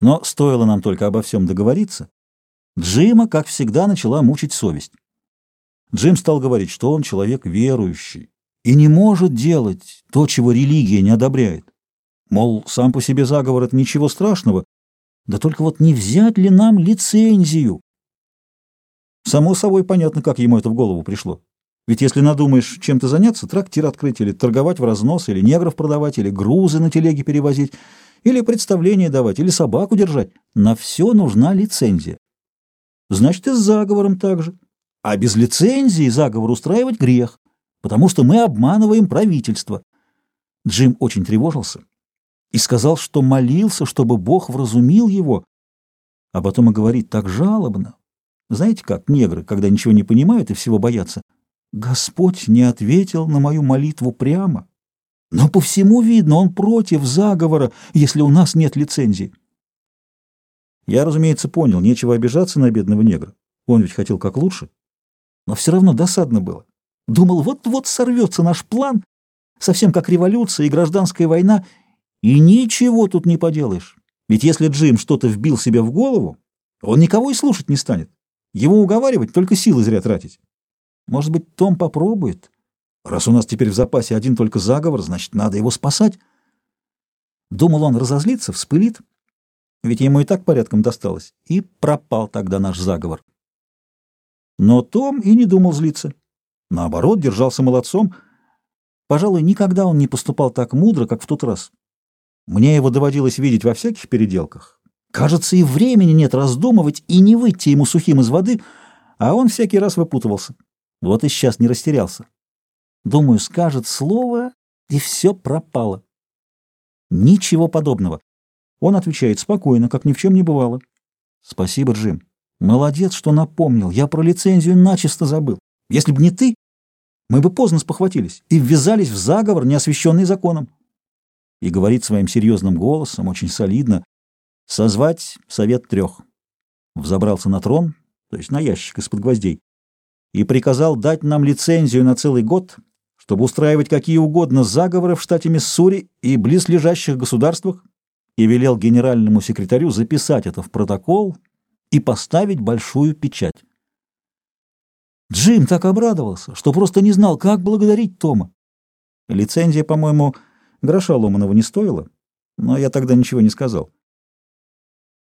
Но стоило нам только обо всем договориться, Джима, как всегда, начала мучить совесть. Джим стал говорить, что он человек верующий и не может делать то, чего религия не одобряет. Мол, сам по себе заговор — это ничего страшного, да только вот не взять ли нам лицензию? Само собой понятно, как ему это в голову пришло. Ведь если надумаешь чем-то заняться, трактир открыть, или торговать в разнос, или негров продавать, или грузы на телеге перевозить, или представление давать, или собаку держать, на все нужна лицензия. Значит, и с заговором так же. А без лицензии заговор устраивать грех, потому что мы обманываем правительство. Джим очень тревожился и сказал, что молился, чтобы Бог вразумил его, а потом и говорит так жалобно. Знаете как, негры, когда ничего не понимают и всего боятся, Господь не ответил на мою молитву прямо. Но по всему видно, он против заговора, если у нас нет лицензии. Я, разумеется, понял, нечего обижаться на бедного негра. Он ведь хотел как лучше. Но все равно досадно было. Думал, вот-вот сорвется наш план, совсем как революция и гражданская война, и ничего тут не поделаешь. Ведь если Джим что-то вбил себе в голову, он никого и слушать не станет. Его уговаривать, только силы зря тратить. Может быть, Том попробует? Раз у нас теперь в запасе один только заговор, значит, надо его спасать. Думал он разозлиться, вспылит, ведь ему и так порядком досталось, и пропал тогда наш заговор. Но Том и не думал злиться. Наоборот, держался молодцом. Пожалуй, никогда он не поступал так мудро, как в тот раз. Мне его доводилось видеть во всяких переделках. Кажется, и времени нет раздумывать и не выйти ему сухим из воды, а он всякий раз выпутывался. Вот и сейчас не растерялся. Думаю, скажет слово, и все пропало. Ничего подобного. Он отвечает спокойно, как ни в чем не бывало. Спасибо, Джим. Молодец, что напомнил. Я про лицензию начисто забыл. Если бы не ты, мы бы поздно спохватились и ввязались в заговор, не освященный законом. И говорит своим серьезным голосом, очень солидно, созвать совет трех. Взобрался на трон, то есть на ящик из-под гвоздей, и приказал дать нам лицензию на целый год, чтобы устраивать какие угодно заговоры в штате Миссури и близлежащих государствах, и велел генеральному секретарю записать это в протокол и поставить большую печать. Джим так обрадовался, что просто не знал, как благодарить Тома. Лицензия, по-моему, гроша ломаного не стоила, но я тогда ничего не сказал.